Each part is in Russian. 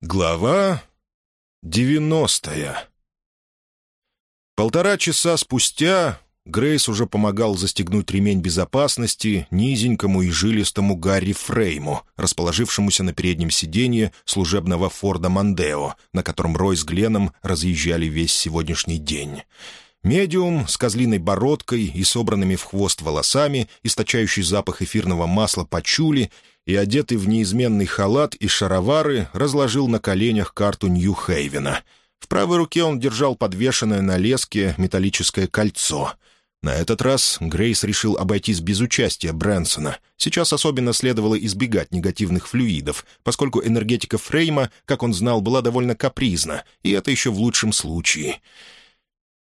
Глава девяностая Полтора часа спустя Грейс уже помогал застегнуть ремень безопасности низенькому и жилистому Гарри Фрейму, расположившемуся на переднем сиденье служебного Форда Мандео, на котором Рой с Гленом разъезжали весь сегодняшний день. Медиум с козлиной бородкой и собранными в хвост волосами, источающий запах эфирного масла пачули и, одетый в неизменный халат и шаровары, разложил на коленях карту Нью-Хейвена. В правой руке он держал подвешенное на леске металлическое кольцо. На этот раз Грейс решил обойтись без участия Брэнсона. Сейчас особенно следовало избегать негативных флюидов, поскольку энергетика Фрейма, как он знал, была довольно капризна, и это еще в лучшем случае.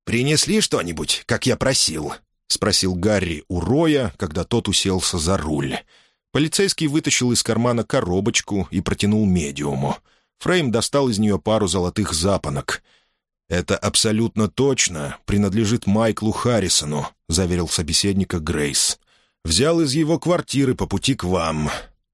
«Принесли что-нибудь, как я просил?» — спросил Гарри у Роя, когда тот уселся за руль. Полицейский вытащил из кармана коробочку и протянул медиуму. Фрейм достал из нее пару золотых запонок. «Это абсолютно точно принадлежит Майклу Харрисону», — заверил собеседника Грейс. «Взял из его квартиры по пути к вам».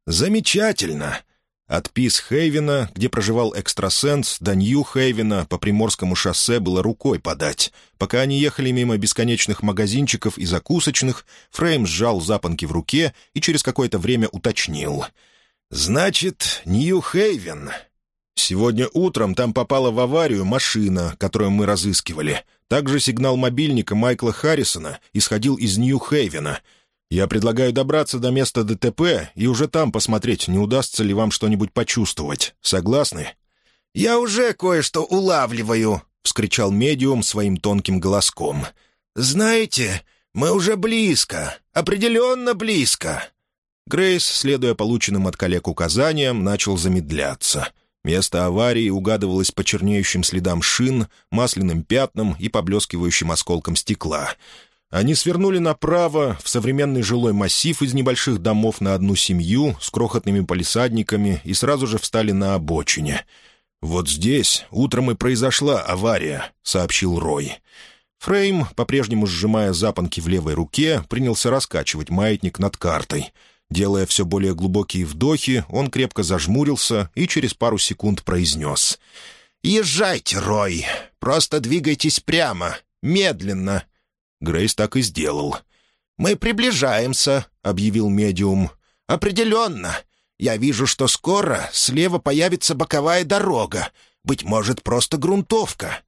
«Замечательно!» От Пис-Хейвена, где проживал экстрасенс, до Нью-Хейвена по Приморскому шоссе было рукой подать. Пока они ехали мимо бесконечных магазинчиков и закусочных, Фрейм сжал запонки в руке и через какое-то время уточнил. «Значит, Нью-Хейвен. Сегодня утром там попала в аварию машина, которую мы разыскивали. Также сигнал мобильника Майкла Харрисона исходил из Нью-Хейвена — я предлагаю добраться до места ДТП и уже там посмотреть, не удастся ли вам что-нибудь почувствовать. Согласны?» «Я уже кое-что улавливаю», — вскричал медиум своим тонким голоском. «Знаете, мы уже близко, определенно близко». Грейс, следуя полученным от коллег указаниям, начал замедляться. Место аварии угадывалось по чернеющим следам шин, масляным пятнам и поблескивающим осколкам стекла — они свернули направо в современный жилой массив из небольших домов на одну семью с крохотными палисадниками и сразу же встали на обочине. «Вот здесь утром и произошла авария», — сообщил Рой. Фрейм, по-прежнему сжимая запонки в левой руке, принялся раскачивать маятник над картой. Делая все более глубокие вдохи, он крепко зажмурился и через пару секунд произнес. «Езжайте, Рой! Просто двигайтесь прямо, медленно, Грейс так и сделал. «Мы приближаемся», — объявил медиум. «Определенно. Я вижу, что скоро слева появится боковая дорога. Быть может, просто грунтовка».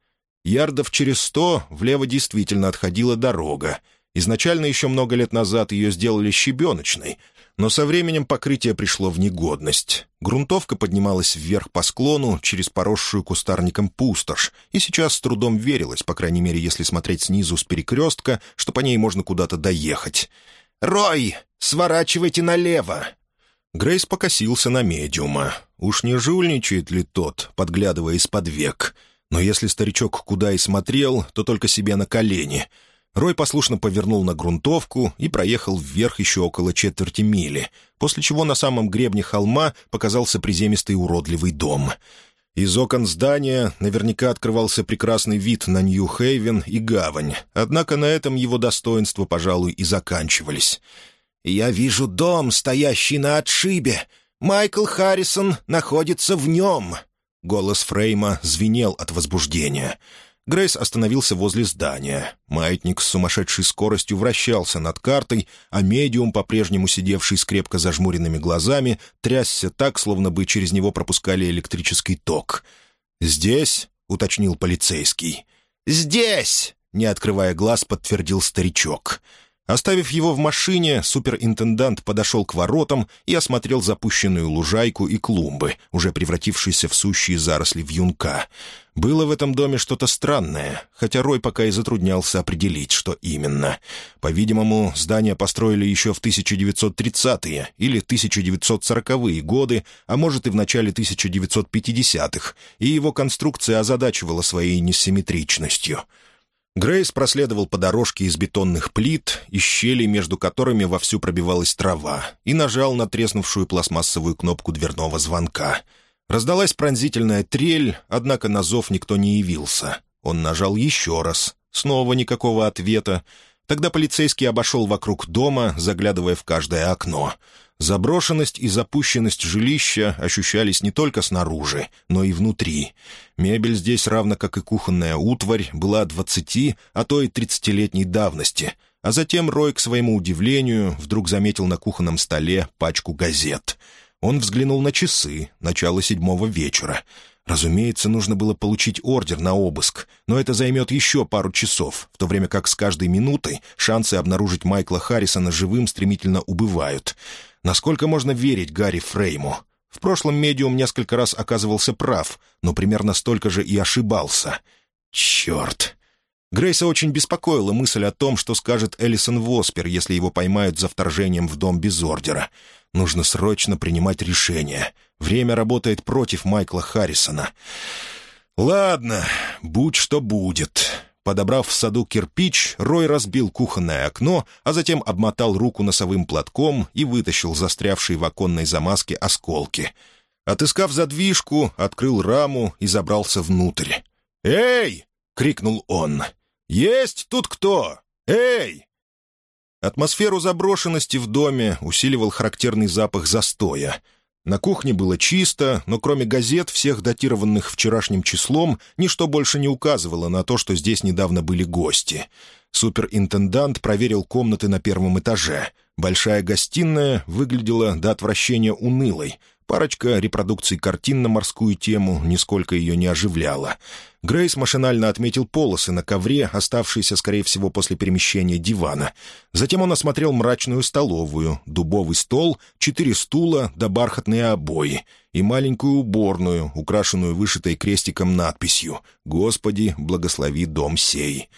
Ярдов через сто влево действительно отходила дорога. Изначально еще много лет назад ее сделали щебеночной, но со временем покрытие пришло в негодность. Грунтовка поднималась вверх по склону через поросшую кустарником пустошь, и сейчас с трудом верилась, по крайней мере, если смотреть снизу с перекрестка, что по ней можно куда-то доехать. «Рой, сворачивайте налево!» Грейс покосился на медиума. Уж не жульничает ли тот, подглядывая из-под век? Но если старичок куда и смотрел, то только себе на колени — Рой послушно повернул на грунтовку и проехал вверх еще около четверти мили, после чего на самом гребне холма показался приземистый уродливый дом. Из окон здания наверняка открывался прекрасный вид на Нью-Хейвен и гавань, однако на этом его достоинства, пожалуй, и заканчивались. «Я вижу дом, стоящий на отшибе. Майкл Харрисон находится в нем». Голос Фрейма звенел от возбуждения — Грейс остановился возле здания. Маятник с сумасшедшей скоростью вращался над картой, а медиум, по-прежнему сидевший с крепко зажмуренными глазами, трясся так, словно бы через него пропускали электрический ток. «Здесь?» — уточнил полицейский. «Здесь!» — не открывая глаз, подтвердил старичок. Оставив его в машине, суперинтендант подошел к воротам и осмотрел запущенную лужайку и клумбы, уже превратившиеся в сущие заросли вьюнка. Было в этом доме что-то странное, хотя Рой пока и затруднялся определить, что именно. По-видимому, здание построили еще в 1930-е или 1940-е годы, а может и в начале 1950-х, и его конструкция озадачивала своей несимметричностью — Грейс проследовал по дорожке из бетонных плит и щелей, между которыми вовсю пробивалась трава, и нажал на треснувшую пластмассовую кнопку дверного звонка. Раздалась пронзительная трель, однако на зов никто не явился. Он нажал еще раз. Снова никакого ответа. Тогда полицейский обошел вокруг дома, заглядывая в каждое окно. Заброшенность и запущенность жилища ощущались не только снаружи, но и внутри. Мебель здесь, равно как и кухонная утварь, была двадцати, а то и тридцатилетней давности. А затем Рой, к своему удивлению, вдруг заметил на кухонном столе пачку газет. Он взглянул на часы, начало седьмого вечера. Разумеется, нужно было получить ордер на обыск, но это займет еще пару часов, в то время как с каждой минутой шансы обнаружить Майкла Харрисона живым стремительно убывают. Насколько можно верить Гарри Фрейму? В прошлом медиум несколько раз оказывался прав, но примерно столько же и ошибался. Черт! Грейса очень беспокоила мысль о том, что скажет Элисон Воспер, если его поймают за вторжением в дом без ордера. Нужно срочно принимать решение. Время работает против Майкла Харрисона. «Ладно, будь что будет». Подобрав в саду кирпич, Рой разбил кухонное окно, а затем обмотал руку носовым платком и вытащил застрявшие в оконной замазке осколки. Отыскав задвижку, открыл раму и забрался внутрь. «Эй!» — крикнул он. «Есть тут кто? Эй!» Атмосферу заброшенности в доме усиливал характерный запах застоя. На кухне было чисто, но кроме газет, всех датированных вчерашним числом, ничто больше не указывало на то, что здесь недавно были гости. Суперинтендант проверил комнаты на первом этаже. Большая гостиная выглядела до отвращения унылой — Парочка репродукций картин на морскую тему нисколько ее не оживляла. Грейс машинально отметил полосы на ковре, оставшиеся, скорее всего, после перемещения дивана. Затем он осмотрел мрачную столовую, дубовый стол, четыре стула да бархатные обои и маленькую уборную, украшенную вышитой крестиком надписью «Господи, благослови дом сей».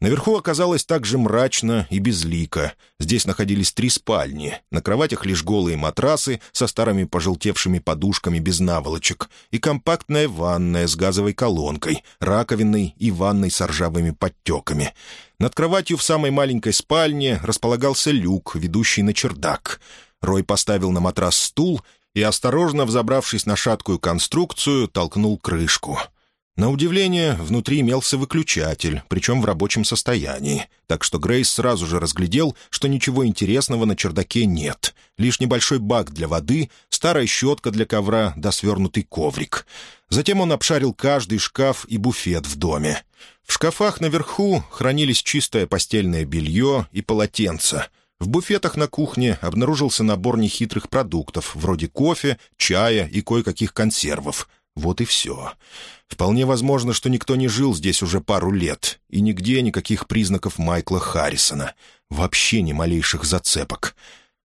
Наверху оказалось также мрачно и безлико. Здесь находились три спальни. На кроватях лишь голые матрасы со старыми пожелтевшими подушками без наволочек и компактная ванная с газовой колонкой, раковиной и ванной с ржавыми подтеками. Над кроватью в самой маленькой спальне располагался люк, ведущий на чердак. Рой поставил на матрас стул и, осторожно взобравшись на шаткую конструкцию, толкнул крышку — на удивление, внутри имелся выключатель, причем в рабочем состоянии, так что Грейс сразу же разглядел, что ничего интересного на чердаке нет. Лишь небольшой бак для воды, старая щетка для ковра да свернутый коврик. Затем он обшарил каждый шкаф и буфет в доме. В шкафах наверху хранились чистое постельное белье и полотенца. В буфетах на кухне обнаружился набор нехитрых продуктов, вроде кофе, чая и кое-каких консервов. Вот и все. Вполне возможно, что никто не жил здесь уже пару лет, и нигде никаких признаков Майкла Харрисона. Вообще ни малейших зацепок.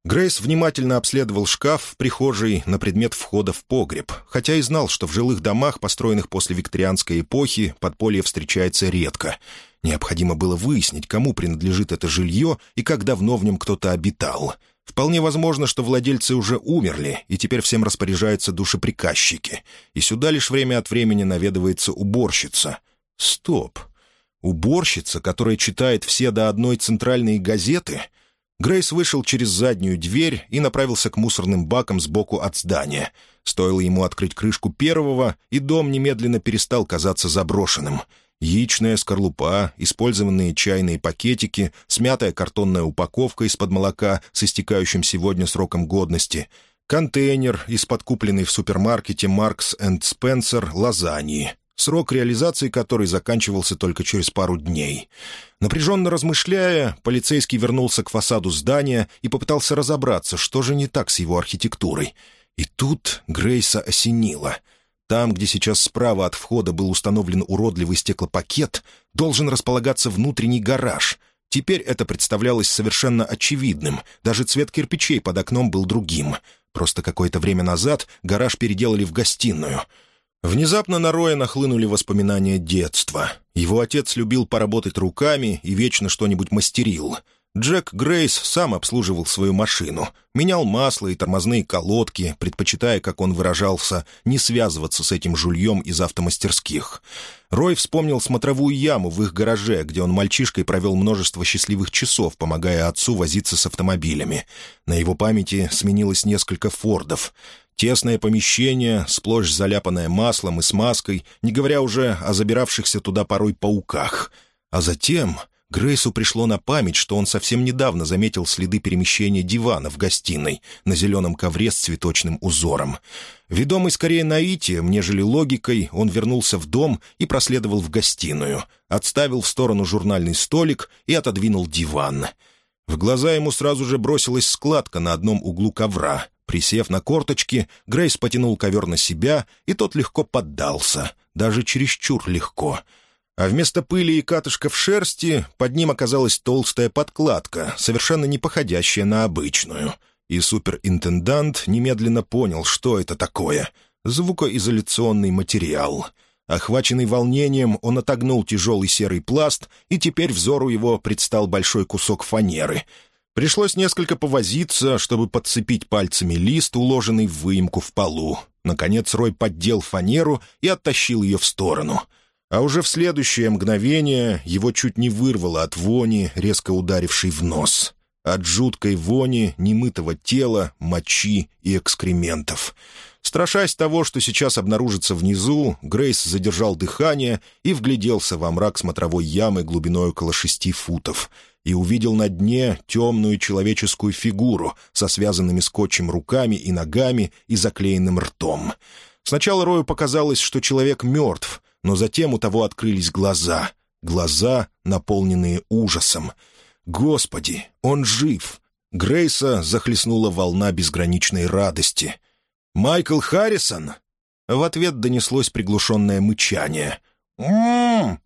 Грейс внимательно обследовал шкаф в прихожей на предмет входа в погреб, хотя и знал, что в жилых домах, построенных после викторианской эпохи, подполье встречается редко. Необходимо было выяснить, кому принадлежит это жилье и как давно в нем кто-то обитал — Вполне возможно, что владельцы уже умерли, и теперь всем распоряжаются душеприказчики. И сюда лишь время от времени наведывается уборщица. Стоп. Уборщица, которая читает все до одной центральные газеты? Грейс вышел через заднюю дверь и направился к мусорным бакам сбоку от здания. Стоило ему открыть крышку первого, и дом немедленно перестал казаться заброшенным — Яичная скорлупа, использованные чайные пакетики, смятая картонная упаковка из-под молока с истекающим сегодня сроком годности, контейнер из-под купленной в супермаркете Marks Spencer лазаньи, срок реализации которой заканчивался только через пару дней. Напряженно размышляя, полицейский вернулся к фасаду здания и попытался разобраться, что же не так с его архитектурой. И тут Грейса осенило — там, где сейчас справа от входа был установлен уродливый стеклопакет, должен располагаться внутренний гараж. Теперь это представлялось совершенно очевидным. Даже цвет кирпичей под окном был другим. Просто какое-то время назад гараж переделали в гостиную. Внезапно на Роя нахлынули воспоминания детства. Его отец любил поработать руками и вечно что-нибудь мастерил — Джек Грейс сам обслуживал свою машину, менял масло и тормозные колодки, предпочитая, как он выражался, не связываться с этим жульем из автомастерских. Рой вспомнил смотровую яму в их гараже, где он мальчишкой провел множество счастливых часов, помогая отцу возиться с автомобилями. На его памяти сменилось несколько фордов. Тесное помещение, сплошь заляпанное маслом и смазкой, не говоря уже о забиравшихся туда порой пауках. А затем Грейсу пришло на память, что он совсем недавно заметил следы перемещения дивана в гостиной на зеленом ковре с цветочным узором. Ведомый скорее наитием, нежели логикой, он вернулся в дом и проследовал в гостиную, отставил в сторону журнальный столик и отодвинул диван. В глаза ему сразу же бросилась складка на одном углу ковра. Присев на корточки, Грейс потянул ковер на себя, и тот легко поддался, даже чересчур легко — а вместо пыли и катышков шерсти под ним оказалась толстая подкладка, совершенно не походящая на обычную. И суперинтендант немедленно понял, что это такое — звукоизоляционный материал. Охваченный волнением, он отогнул тяжелый серый пласт, и теперь взору его предстал большой кусок фанеры. Пришлось несколько повозиться, чтобы подцепить пальцами лист, уложенный в выемку в полу. Наконец Рой поддел фанеру и оттащил ее в сторону — а уже в следующее мгновение его чуть не вырвало от вони, резко ударившей в нос. От жуткой вони, немытого тела, мочи и экскрементов. Страшась того, что сейчас обнаружится внизу, Грейс задержал дыхание и вгляделся во мрак смотровой ямы глубиной около шести футов и увидел на дне темную человеческую фигуру со связанными скотчем руками и ногами и заклеенным ртом. Сначала Рою показалось, что человек мертв, но затем у того открылись глаза, глаза, наполненные ужасом. «Господи, он жив!» Грейса захлестнула волна безграничной радости. «Майкл Харрисон?» В ответ донеслось приглушенное мычание. «М-м-м!»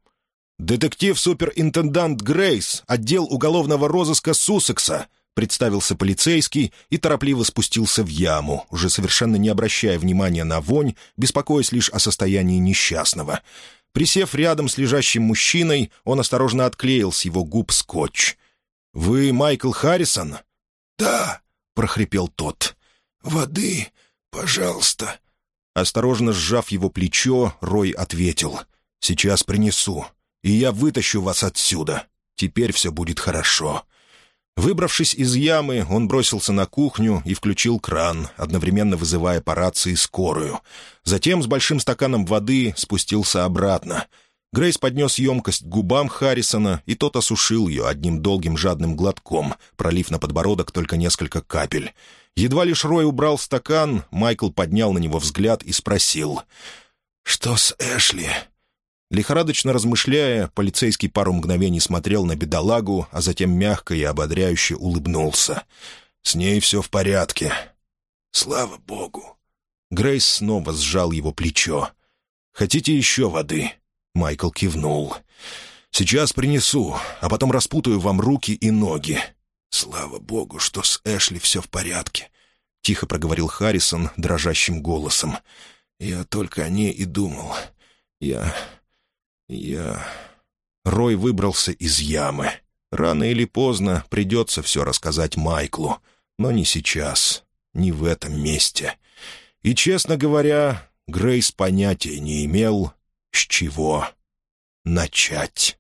«Детектив-суперинтендант Грейс, отдел уголовного розыска Суссекса», представился полицейский и торопливо спустился в яму, уже совершенно не обращая внимания на вонь, беспокоясь лишь о состоянии несчастного. Присев рядом с лежащим мужчиной, он осторожно отклеил с его губ скотч. «Вы Майкл Харрисон?» «Да», — прохрипел тот. «Воды, пожалуйста». Осторожно сжав его плечо, Рой ответил. «Сейчас принесу, и я вытащу вас отсюда. Теперь все будет хорошо». Выбравшись из ямы, он бросился на кухню и включил кран, одновременно вызывая по рации скорую. Затем с большим стаканом воды спустился обратно. Грейс поднес емкость к губам Харрисона, и тот осушил ее одним долгим жадным глотком, пролив на подбородок только несколько капель. Едва лишь Рой убрал стакан, Майкл поднял на него взгляд и спросил. «Что с Эшли?» Лихорадочно размышляя, полицейский пару мгновений смотрел на бедолагу, а затем мягко и ободряюще улыбнулся. «С ней все в порядке». «Слава богу!» Грейс снова сжал его плечо. «Хотите еще воды?» Майкл кивнул. «Сейчас принесу, а потом распутаю вам руки и ноги». «Слава богу, что с Эшли все в порядке», — тихо проговорил Харрисон дрожащим голосом. «Я только о ней и думал. Я «Я...» Рой выбрался из ямы. Рано или поздно придется все рассказать Майклу, но не сейчас, не в этом месте. И, честно говоря, Грейс понятия не имел, с чего начать.